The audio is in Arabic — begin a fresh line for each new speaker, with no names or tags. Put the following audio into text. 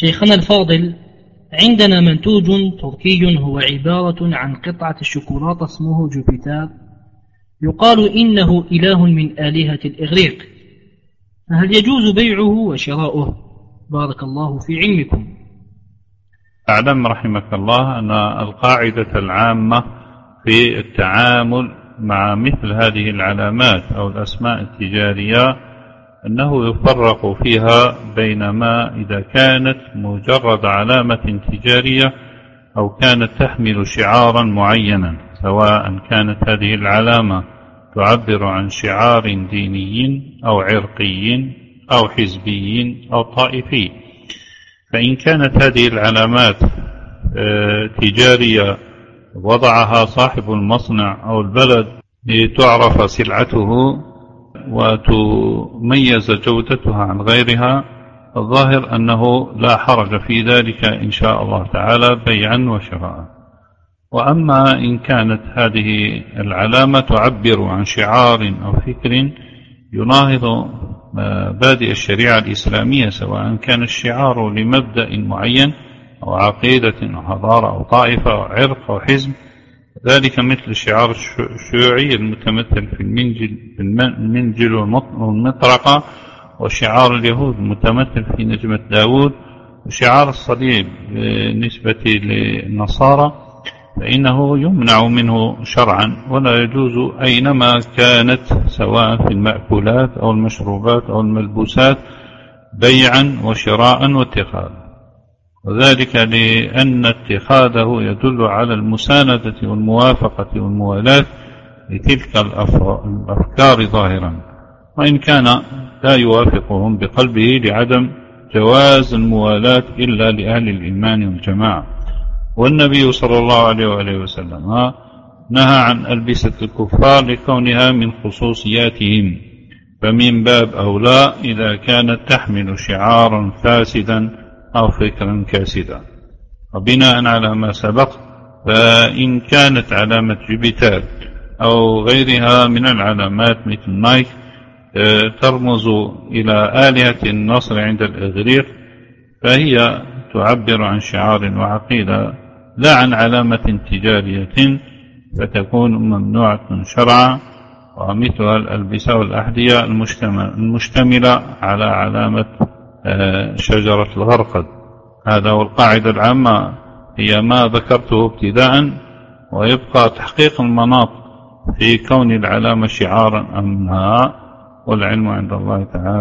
شيخنا الفاضل عندنا منتوج تركي هو عبارة عن قطعة الشوكولاتة اسمه جوبيتر يقال إنه إله من آلهة الإغريق. فهل يجوز بيعه وشراؤه؟ بارك الله في علمكم.
أعلم رحمك الله أن القاعدة العامة في التعامل مع مثل هذه العلامات أو الأسماء التجارية أنه يفرق فيها بين ما إذا كانت مجرد علامة تجارية أو كانت تحمل شعارا معينا سواء كانت هذه العلامة تعبر عن شعار ديني أو عرقي أو حزبي أو طائفي. فإن كانت هذه العلامات آه، تجارية وضعها صاحب المصنع أو البلد لتعرف سلعته وتميز جودتها عن غيرها الظاهر أنه لا حرج في ذلك إن شاء الله تعالى بيعا وشراء. وأما إن كانت هذه العلامة تعبر عن شعار أو فكر يناهض مبادئ الشريعة الإسلامية سواء كان الشعار لمبدأ معين أو عقيدة أو حضارة أو طائفة أو عرق أو حزب ذلك مثل الشعار الشيوعي المتمثل في المنجل, المنجل والمطرقة وشعار اليهود المتمثل في نجمة داود وشعار الصليب بالنسبة للنصارى فإنه يمنع منه شرعا ولا يجوز أينما كانت سواء في المأكولات أو المشروبات أو الملبوسات بيعا وشراء واتخاذا. وذلك لأن اتخاذه يدل على المساندة والموافقة والموالاة لتلك الأفكار ظاهرا. وإن كان لا يوافقهم بقلبه لعدم جواز الموالاة إلا لأهل الإيمان والجماعة. والنبي صلى الله عليه وآله وسلم نهى عن ألبسة الكفار لكونها من خصوصياتهم. فمن باب أولى إذا كانت تحمل شعارا فاسدا أو فكرا كاسدا. وبناء على ما سبق فإن كانت علامة جوبيتر أو غيرها من العلامات مثل نايك آه، ترمز إلى آلهة النصر عند الإغريق فهي تعبر عن شعار وعقيدة لا عن علامة تجارية فتكون ممنوعة شرعا ومثلها الألبسة والأحذية المشتملة على علامة شجرة الغرقد. هذا هو القاعدة العامة. هي ما ذكرته ابتداء ويبقى تحقيق المناط في كون العلامة شعارا أم لا والعلم عند الله تعالى.